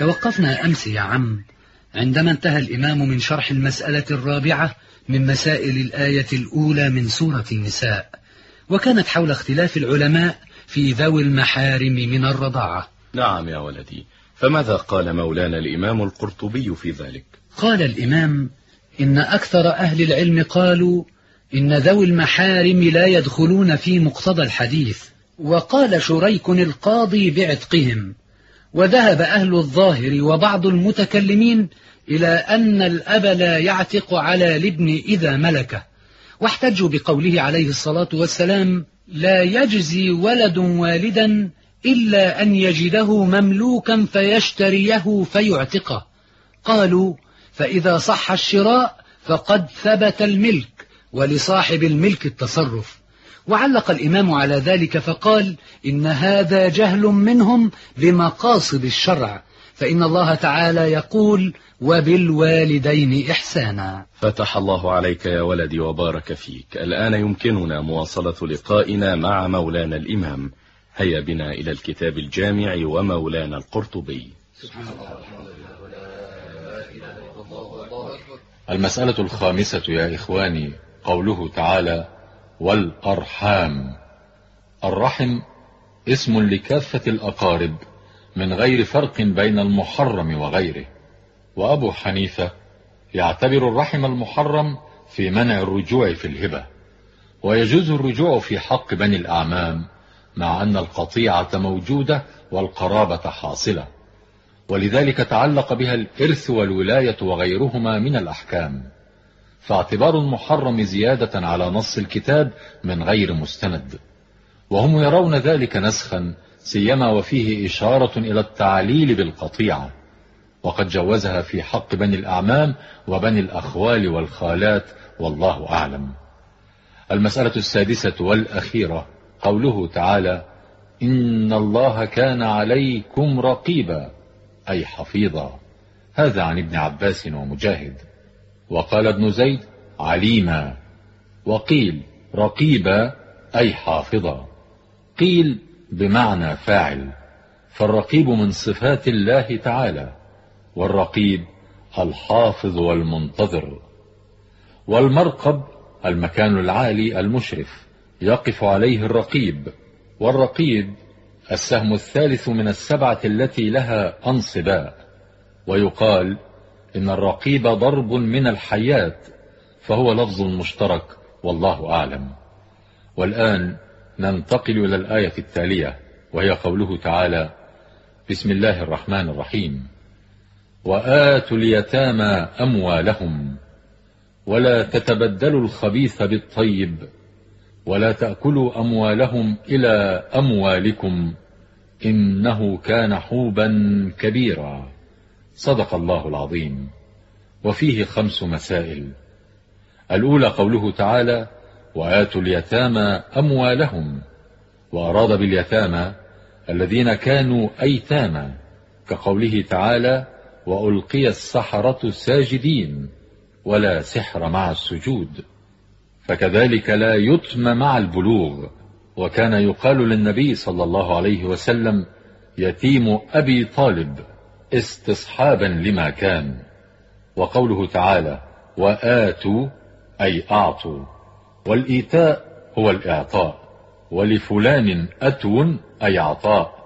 توقفنا أمس يا عم. عندما انتهى الإمام من شرح المسألة الرابعة من مسائل الآية الأولى من سورة النساء وكانت حول اختلاف العلماء في ذوي المحارم من الرضاعة. نعم يا ولدي. فماذا قال مولانا الإمام القرطبي في ذلك؟ قال الإمام إن أكثر أهل العلم قالوا إن ذوي المحارم لا يدخلون في مقتضى الحديث. وقال شريك القاضي بعتقهم وذهب أهل الظاهر وبعض المتكلمين إلى أن الأب لا يعتق على الابن إذا ملكه واحتجوا بقوله عليه الصلاة والسلام لا يجزي ولد والدا إلا أن يجده مملوكا فيشتريه فيعتقه. قالوا فإذا صح الشراء فقد ثبت الملك ولصاحب الملك التصرف. وعلق الإمام على ذلك فقال إن هذا جهل منهم بمقاصد الشرع فإن الله تعالى يقول وبالوالدين إحسانا. فتح الله عليك يا ولدي وبارك فيك. الآن يمكننا مواصلة لقائنا مع مولانا الإمام. هيا بنا إلى الكتاب الجامع ومولانا القرطبي. المسألة الخامسة يا إخواني قوله تعالى والأرحام الرحم اسم لكافة الأقارب من غير فرق بين المحرم وغيره. وأبو حنيفة يعتبر الرحم المحرم في منع الرجوع في الهبة ويجوز الرجوع في حق بني الأعمام مع أن القطيعة موجودة والقرابة حاصلة. ولذلك تعلق بها الإرث والولاية وغيرهما من الأحكام. فاعتبار المحرم زيادة على نص الكتاب من غير مستند. وهم يرون ذلك نسخا سيما وفيه إشارة إلى التعليل بالقطيعة. وقد جوزها في حق بني الأعمام وبني الأخوال والخالات والله أعلم. المسألة السادسة والأخيرة. قوله تعالى إن الله كان عليكم رقيبا أي حفيظا. هذا عن ابن عباس ومجاهد. وقال ابن زيد عليما. وقيل رقيبا أي حافظا. قيل بمعنى فاعل. فالرقيب من صفات الله تعالى والرقيب الحافظ والمنتظر. والمرقب المكان العالي المشرف يقف عليه الرقيب. والرقيب السهم الثالث من السبعة التي لها أنصباء. ويقال إن الرقيب ضرب من الحيات فهو لفظ مشترك والله أعلم. والآن ننتقل إلى الآية التالية وهي قوله تعالى بسم الله الرحمن الرحيم. وآتوا اليتامى أموالهم ولا تتبدلوا الخبيث بالطيب ولا تأكلوا أموالهم إلى أموالكم إنه كان حوبا كبيرا. صدق الله العظيم. وفيه خمس مسائل. الأولى قوله تعالى وآتوا اليتامى أموالهم. وأراد باليتامى الذين كانوا أيتاما كقوله تعالى وألقي السحرة ساجدين ولا سحر مع السجود. فكذلك لا يتم مع البلوغ. وكان يقال للنبي صلى الله عليه وسلم يتيم أبي طالب. استصحابا لما كان وقوله تعالى وآتوا أي أعطوا والإيتاء هو الإعطاء ولفلان أتو أي عطاء.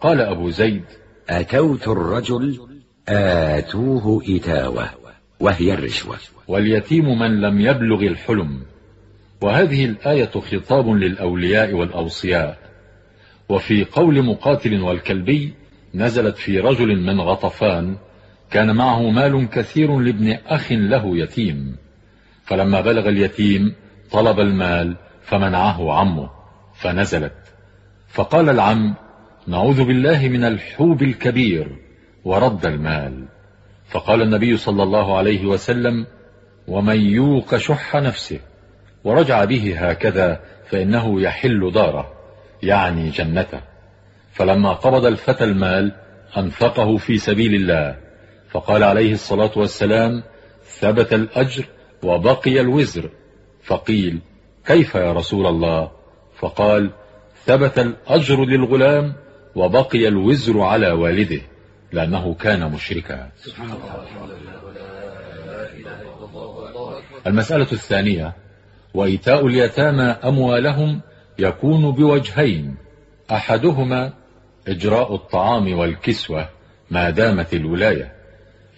قال أبو زيد أتوت الرجل آتوه إتاوة وهي الرشوة. واليتيم من لم يبلغ الحلم. وهذه الآية خطاب للأولياء والأوصياء. وفي قول مقاتل والكلبي نزلت في رجل من غطفان كان معه مال كثير لابن أخ له يتيم. فلما بلغ اليتيم طلب المال فمنعه عمه فنزلت. فقال العم نعوذ بالله من الحوب الكبير ورد المال. فقال النبي صلى الله عليه وسلم ومن يوق شح نفسه ورجع به هكذا فإنه يحل داره يعني جنته. فلما قبض الفتى المال أنفقه في سبيل الله. فقال عليه الصلاة والسلام ثبت الأجر وبقي الوزر. فقيل كيف يا رسول الله؟ فقال ثبت الأجر للغلام وبقي الوزر على والده لأنه كان مشركا. المسألة الثانية وإيتاء اليتامى أموالهم يكون بوجهين أحدهما إجراء الطعام والكسوة ما دامت الولاية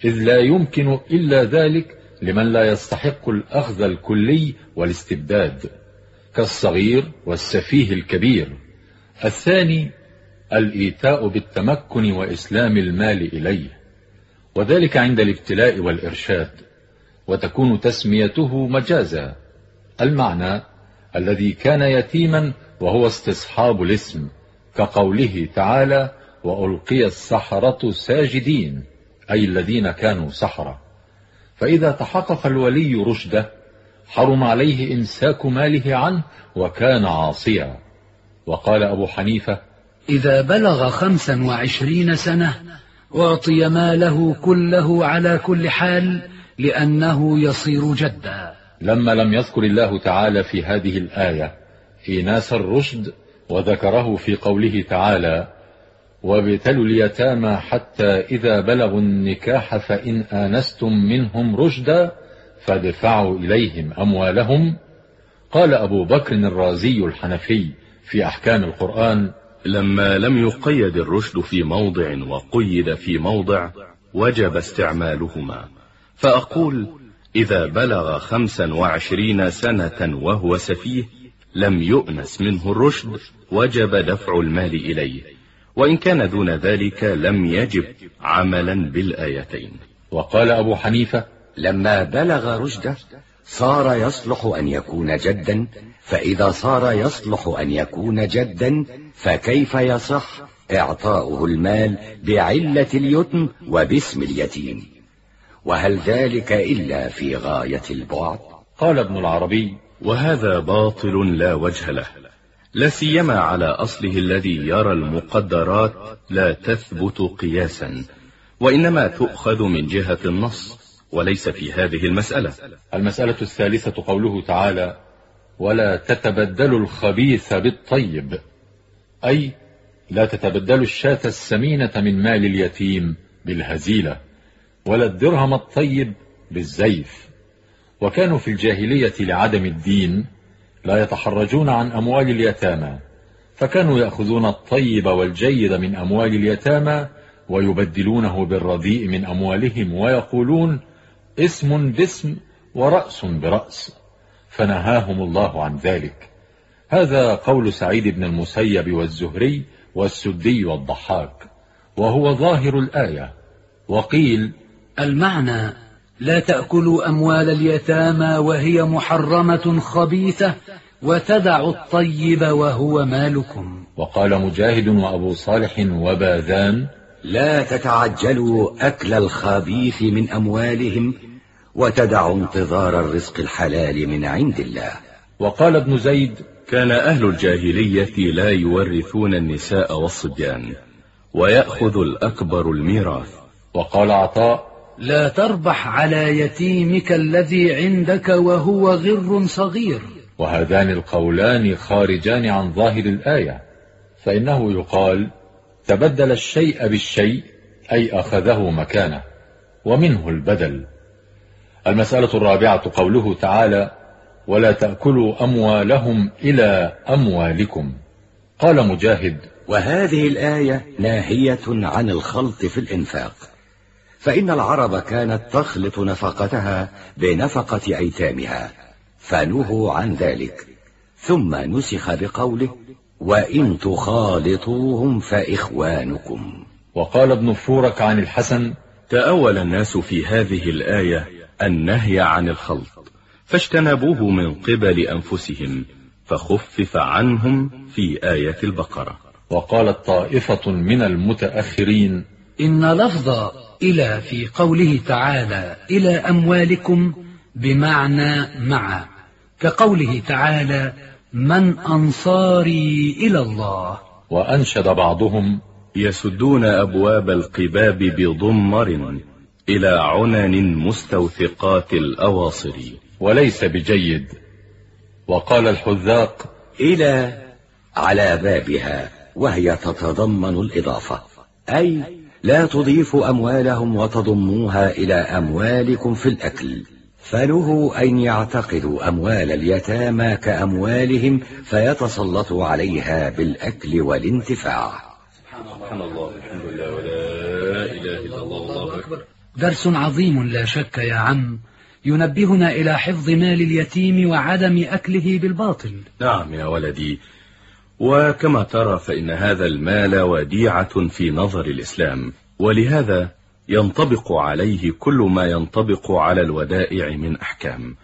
إذ لا يمكن إلا ذلك لمن لا يستحق الأخذ الكلي والاستبداد كالصغير والسفيه الكبير. الثاني الإيتاء بالتمكن وإسلام المال إليه وذلك عند الابتلاء والإرشاد وتكون تسميته مجازا. المعنى الذي كان يتيما وهو استصحاب الاسم. كقوله تعالى وألقي السحرة ساجدين أي الذين كانوا سحرة. فإذا تحقق الولي رشده حرم عليه إمساك ماله عنه وكان عاصيا. وقال أبو حنيفة إذا بلغ خمسا وعشرين سنة أعطي ماله كله على كل حال لأنه يصير جدا. لما لم يذكر الله تعالى في هذه الآية إيناس الرشد وذكره في قوله تعالى وابتلوا اليتامى حتى إذا بلغوا النكاح فإن آنستم منهم رشدا فادفعوا إليهم أموالهم. قال أبو بكر الرازي الحنفي في أحكام القرآن لما لم يقيد الرشد في موضع وقيد في موضع وجب استعمالهما. فأقول إذا بلغ خمسا وعشرين سنة وهو سفيه لم يؤنس منه الرشد وجب دفع المال إليه وإن كان دون ذلك لم يجب عملا بالآيتين. وقال أبو حنيفة لما بلغ رشده صار يصلح أن يكون جدا فإذا صار يصلح أن يكون جدا فكيف يصح إعطاؤه المال بعلة اليتم وباسم اليتيم؟ وهل ذلك إلا في غاية البعد؟ قال ابن العربي وهذا باطل لا وجه له. لا سيما على أصله الذي يرى المقدرات لا تثبت قياسا وإنما تؤخذ من جهة النص وليس في هذه المسألة. المسألة الثالثة قوله تعالى ولا تتبدلوا الخبيث بالطيب. أي لا تتبدلوا الشاة السمينة من مال اليتيم بالهزيلة ولا الدرهم الطيب بالزيف. وكانوا في الجاهلية لعدم الدين لا يتحرجون عن أموال اليتامى فكانوا يأخذون الطيب والجيد من أموال اليتامى ويبدلونه بالرديء من أموالهم ويقولون اسم باسم ورأس برأس فنهاهم الله عن ذلك. هذا قول سعيد بن المسيب والزهري والسدي والضحاك وهو ظاهر الآية وقيل المعنى لا تأكلوا أموال اليتامى وهي محرمة خبيثة وتدعوا الطيب وهو مالكم. وقال مجاهد وأبو صالح وباذان لا تتعجلوا أكل الخبيث من أموالهم وتدعوا انتظار الرزق الحلال من عند الله. وقال ابن زيد كان أهل الجاهلية لا يورثون النساء والصبيان ويأخذ الأكبر الميراث. وقال عطاء لا تربح على يتيمك الذي عندك وهو غر صغير. وهذان القولان خارجان عن ظاهر الآية فإنه يقال تبدل الشيء بالشيء أي أخذه مكانه ومنه البدل. المسألة الرابعة قوله تعالى ولا تأكلوا أموالهم إلى أموالكم. قال مجاهد وهذه الآية ناهية عن الخلط في الإنفاق. فإن العرب كانت تخلط نفقتها بنفقة أيتامها فنهوا عن ذلك. ثم نسخ بقوله وإن تخالطوهم فإخوانكم. وقال ابن فورك عن الحسن تأول الناس في هذه الآية النهي عن الخلط فاجتنبوه من قبل أنفسهم فخفف عنهم في آية البقرة. وقالت طائفة من المتأخرين إن لفظ إلى في قوله تعالى إلى أموالكم بمعنى مع كقوله تعالى من أنصاري إلى الله. وأنشد بعضهم يسدون أبواب القباب بضمر إلى عنن مستوثقات الأواصر وليس بجيد. وقال الحذاق إلى على بابها وهي تتضمن الإضافة أي لا تضيفوا أموالهم وتضموها إلى أموالكم في الأكل. فله أن يعتقدوا أموال اليتامى كأموالهم فيتسلطوا عليها بالأكل والانتفاع. سبحان الله الحمد لله ولا إله إلا الله والله أكبر. درس عظيم لا شك يا عم ينبهنا إلى حفظ مال اليتيم وعدم أكله بالباطل. نعم يا ولدي وكما ترى فإن هذا المال وديعة في نظر الإسلام ولهذا ينطبق عليه كل ما ينطبق على الودائع من أحكام.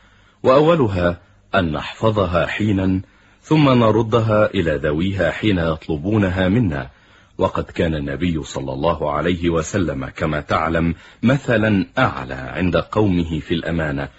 وأولها أن نحفظها حينا ثم نردها إلى ذويها حين يطلبونها منا. وقد كان النبي صلى الله عليه وسلم كما تعلم مثلا أعلى عند قومه في الأمانة.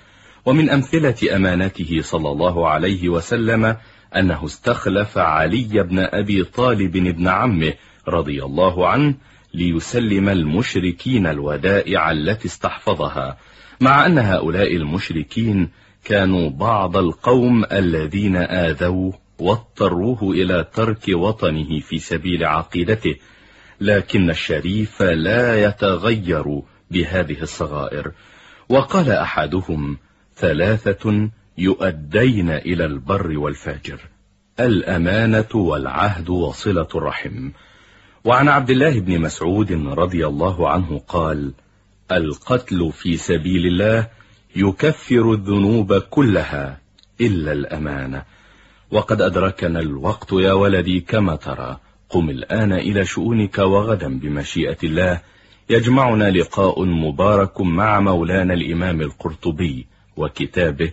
ومن أمثلة أمانته صلى الله عليه وسلم أنه استخلف علي بن أبي طالب ابن عمه رضي الله عنه ليسلم المشركين الودائع التي استحفظها مع أن هؤلاء المشركين كانوا بعض القوم الذين آذوه واضطروه إلى ترك وطنه في سبيل عقيدته لكن الشريف لا يتغير بهذه الصغائر. وقال أحدهم ثلاثة يؤدين إلى البر والفاجر. الأمانة والعهد وصلة الرحم. وعن عبد الله بن مسعود رضي الله عنه قال القتل في سبيل الله يكفر الذنوب كلها إلا الأمانة. وقد أدركنا الوقت يا ولدي كما ترى. قم الآن إلى شؤونك وغدا بمشيئة الله. يجمعنا لقاء مبارك مع مولانا الإمام القرطبي وكتابه